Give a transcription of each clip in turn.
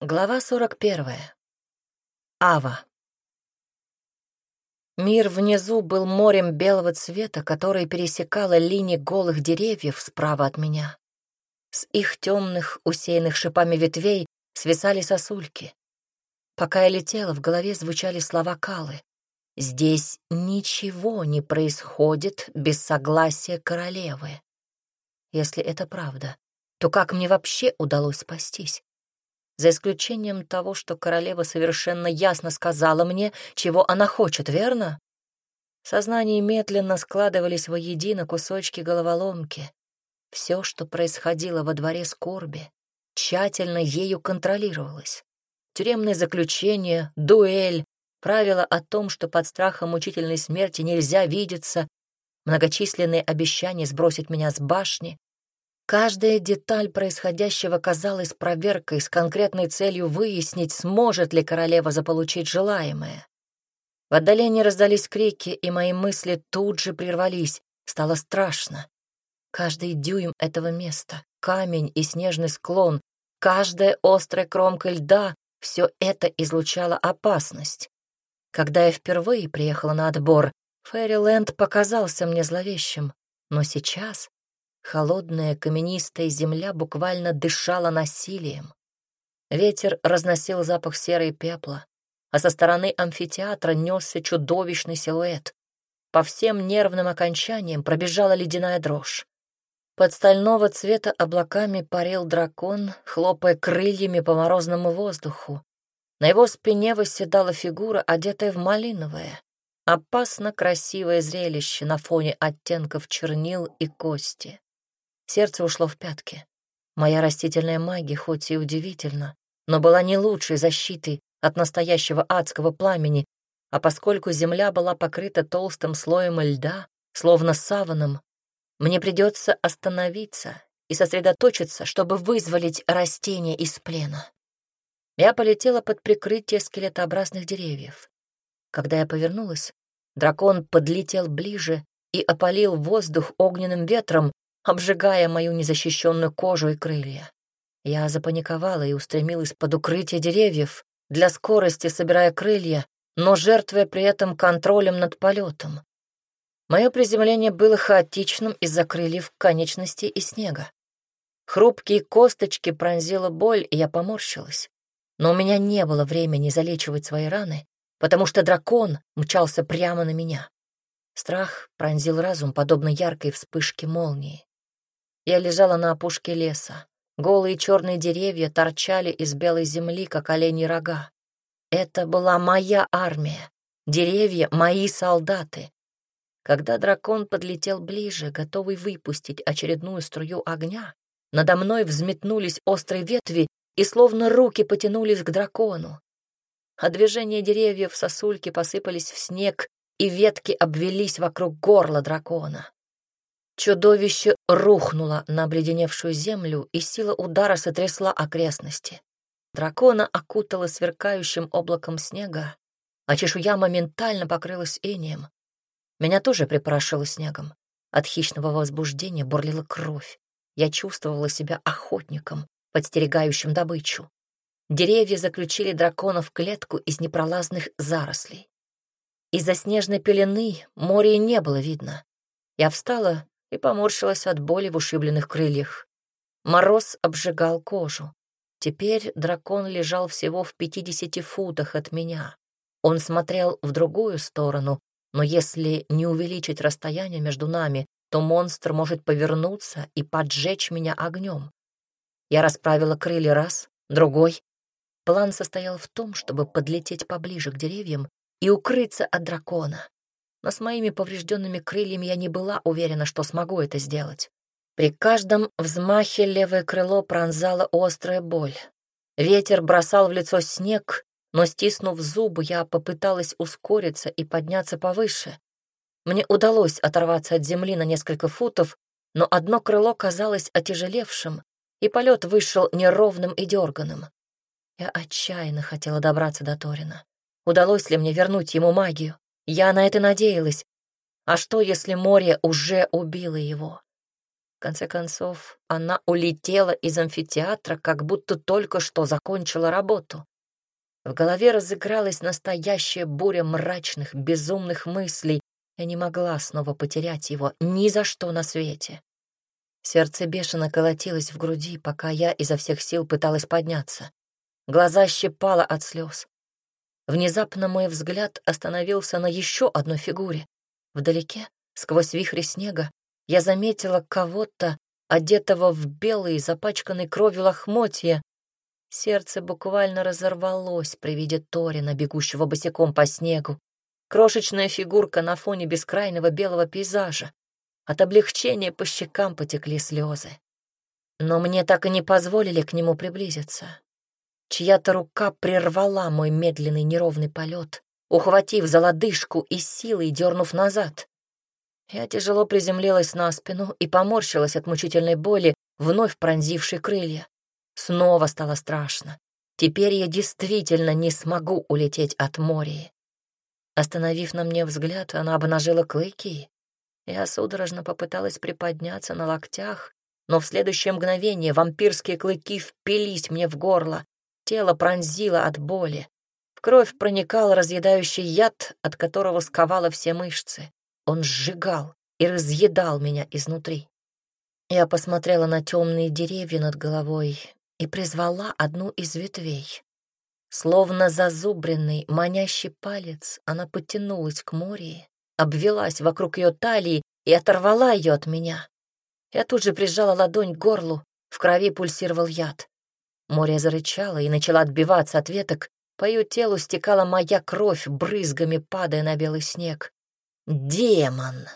Глава 41. Ава. Мир внизу был морем белого цвета, который пересекала линии голых деревьев справа от меня. С их темных, усеянных шипами ветвей свисали сосульки. Пока я летела, в голове звучали слова Калы. «Здесь ничего не происходит без согласия королевы». Если это правда, то как мне вообще удалось спастись? За исключением того, что королева совершенно ясно сказала мне, чего она хочет, верно? В сознании медленно складывались воедино кусочки головоломки. Все, что происходило во дворе скорби, тщательно ею контролировалось. Тюремное заключение, дуэль, правило о том, что под страхом мучительной смерти нельзя видеться, многочисленные обещания сбросить меня с башни, Каждая деталь происходящего казалась проверкой с конкретной целью выяснить, сможет ли королева заполучить желаемое. В отдалении раздались крики, и мои мысли тут же прервались. Стало страшно. Каждый дюйм этого места, камень и снежный склон, каждая острая кромка льда — все это излучало опасность. Когда я впервые приехала на отбор, Фэриленд показался мне зловещим, но сейчас Холодная каменистая земля буквально дышала насилием. Ветер разносил запах серой пепла, а со стороны амфитеатра несся чудовищный силуэт. По всем нервным окончаниям пробежала ледяная дрожь. Под стального цвета облаками парил дракон, хлопая крыльями по морозному воздуху. На его спине восседала фигура, одетая в малиновое. Опасно красивое зрелище на фоне оттенков чернил и кости. Сердце ушло в пятки. Моя растительная магия, хоть и удивительно, но была не лучшей защитой от настоящего адского пламени, а поскольку земля была покрыта толстым слоем льда, словно саваном, мне придется остановиться и сосредоточиться, чтобы вызволить растение из плена. Я полетела под прикрытие скелетообразных деревьев. Когда я повернулась, дракон подлетел ближе и опалил воздух огненным ветром, обжигая мою незащищенную кожу и крылья. Я запаниковала и устремилась под укрытие деревьев, для скорости собирая крылья, но жертвуя при этом контролем над полетом. Мое приземление было хаотичным из-за крыльев конечностей и снега. Хрупкие косточки пронзила боль, и я поморщилась. Но у меня не было времени залечивать свои раны, потому что дракон мчался прямо на меня. Страх пронзил разум, подобно яркой вспышке молнии. Я лежала на опушке леса. Голые черные деревья торчали из белой земли, как оленьи рога. Это была моя армия. Деревья — мои солдаты. Когда дракон подлетел ближе, готовый выпустить очередную струю огня, надо мной взметнулись острые ветви и словно руки потянулись к дракону. От движения деревьев сосульки посыпались в снег, и ветки обвелись вокруг горла дракона. Чудовище рухнуло на обледеневшую землю, и сила удара сотрясла окрестности. Дракона окутала сверкающим облаком снега, а чешуя моментально покрылась инеем. Меня тоже припорошило снегом. От хищного возбуждения бурлила кровь. Я чувствовала себя охотником, подстерегающим добычу. Деревья заключили дракона в клетку из непролазных зарослей. Из-за снежной пелены море не было видно. Я встала и поморщилась от боли в ушибленных крыльях. Мороз обжигал кожу. Теперь дракон лежал всего в пятидесяти футах от меня. Он смотрел в другую сторону, но если не увеличить расстояние между нами, то монстр может повернуться и поджечь меня огнем. Я расправила крылья раз, другой. План состоял в том, чтобы подлететь поближе к деревьям и укрыться от дракона но с моими поврежденными крыльями я не была уверена, что смогу это сделать. При каждом взмахе левое крыло пронзала острая боль. Ветер бросал в лицо снег, но, стиснув зубы, я попыталась ускориться и подняться повыше. Мне удалось оторваться от земли на несколько футов, но одно крыло казалось отяжелевшим, и полет вышел неровным и дерганым. Я отчаянно хотела добраться до Торина. Удалось ли мне вернуть ему магию? Я на это надеялась. А что, если море уже убило его? В конце концов, она улетела из амфитеатра, как будто только что закончила работу. В голове разыгралась настоящая буря мрачных, безумных мыслей. Я не могла снова потерять его ни за что на свете. Сердце бешено колотилось в груди, пока я изо всех сил пыталась подняться. Глаза щипало от слез. Внезапно мой взгляд остановился на еще одной фигуре. Вдалеке, сквозь вихри снега, я заметила кого-то, одетого в белые, запачканные кровью лохмотья. Сердце буквально разорвалось при виде Торина, бегущего босиком по снегу. Крошечная фигурка на фоне бескрайного белого пейзажа. От облегчения по щекам потекли слезы. Но мне так и не позволили к нему приблизиться. Чья-то рука прервала мой медленный неровный полет, ухватив за лодыжку и силой дернув назад. Я тяжело приземлилась на спину и поморщилась от мучительной боли, вновь пронзившей крылья. Снова стало страшно. Теперь я действительно не смогу улететь от моря. Остановив на мне взгляд, она обнажила клыки. Я судорожно попыталась приподняться на локтях, но в следующее мгновение вампирские клыки впились мне в горло, тело пронзило от боли. В кровь проникал разъедающий яд, от которого сковало все мышцы. Он сжигал и разъедал меня изнутри. Я посмотрела на темные деревья над головой и призвала одну из ветвей. Словно зазубренный, манящий палец, она потянулась к морю обвелась вокруг ее талии и оторвала ее от меня. Я тут же прижала ладонь к горлу, в крови пульсировал яд. Море зарычало и начала отбиваться от веток, по ее телу стекала моя кровь, брызгами падая на белый снег. «Демон!»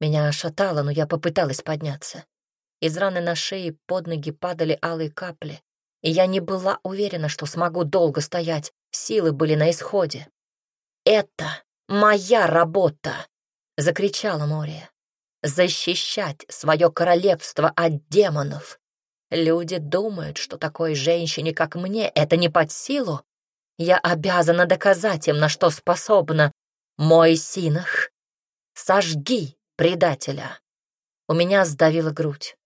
Меня ошатало, но я попыталась подняться. Из раны на шее под ноги падали алые капли, и я не была уверена, что смогу долго стоять, силы были на исходе. «Это моя работа!» — закричала море. «Защищать свое королевство от демонов. Люди думают, что такой женщине, как мне, это не под силу. Я обязана доказать им, на что способна. Мой синах, сожги предателя!» У меня сдавила грудь.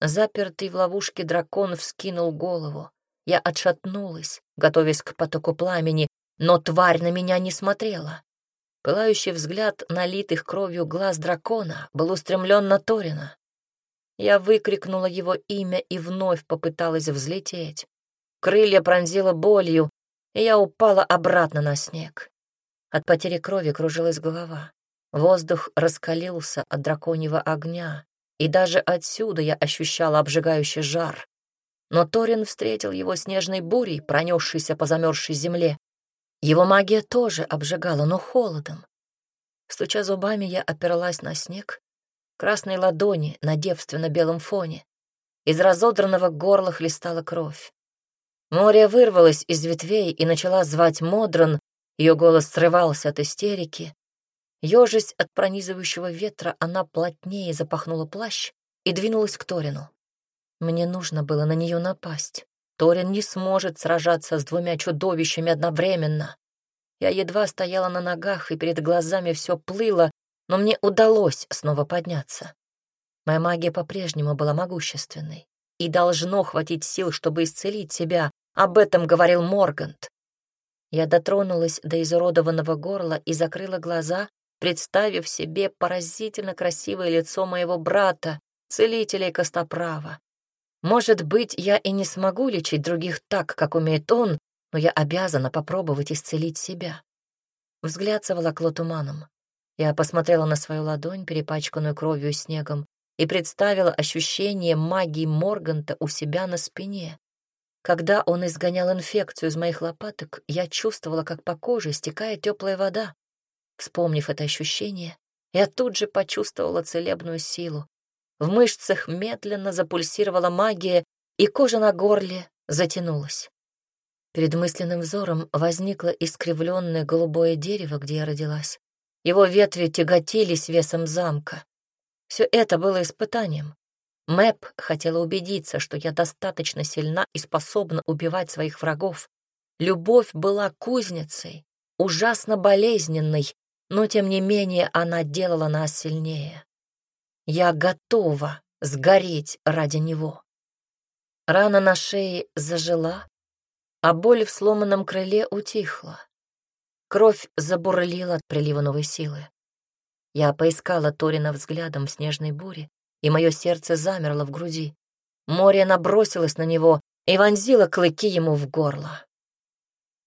Запертый в ловушке дракон вскинул голову. Я отшатнулась, готовясь к потоку пламени, но тварь на меня не смотрела. Пылающий взгляд налитых кровью глаз дракона был устремлен на Торина. Я выкрикнула его имя и вновь попыталась взлететь. Крылья пронзило болью, и я упала обратно на снег. От потери крови кружилась голова. Воздух раскалился от драконьего огня, и даже отсюда я ощущала обжигающий жар. Но Торин встретил его снежной бурей, пронесшейся по замерзшей земле, его магия тоже обжигала, но холодом. Стуча зубами, я опиралась на снег, красной ладони на девственно-белом фоне. Из разодранного горла хлестала кровь. Море вырвалось из ветвей и начала звать Модрон, ее голос срывался от истерики. Ёжись от пронизывающего ветра, она плотнее запахнула плащ и двинулась к Торину. Мне нужно было на нее напасть. Торин не сможет сражаться с двумя чудовищами одновременно. Я едва стояла на ногах, и перед глазами все плыло, но мне удалось снова подняться. Моя магия по-прежнему была могущественной, и должно хватить сил, чтобы исцелить себя. Об этом говорил Моргант. Я дотронулась до изуродованного горла и закрыла глаза, представив себе поразительно красивое лицо моего брата, целителя и костоправа. Может быть, я и не смогу лечить других так, как умеет он, но я обязана попробовать исцелить себя. Взгляд заволокло туманом. Я посмотрела на свою ладонь, перепачканную кровью и снегом, и представила ощущение магии Морганта у себя на спине. Когда он изгонял инфекцию из моих лопаток, я чувствовала, как по коже стекает теплая вода. Вспомнив это ощущение, я тут же почувствовала целебную силу, в мышцах медленно запульсировала магия, и кожа на горле затянулась. Перед мысленным взором возникло искривленное голубое дерево, где я родилась. Его ветви тяготились весом замка. Все это было испытанием. Мэп хотела убедиться, что я достаточно сильна и способна убивать своих врагов. Любовь была кузницей, ужасно болезненной, но тем не менее она делала нас сильнее. Я готова сгореть ради него. Рана на шее зажила, а боль в сломанном крыле утихла. Кровь забурлила от прилива новой силы. Я поискала Торина взглядом в снежной буре, и мое сердце замерло в груди. Море набросилось на него и вонзило клыки ему в горло.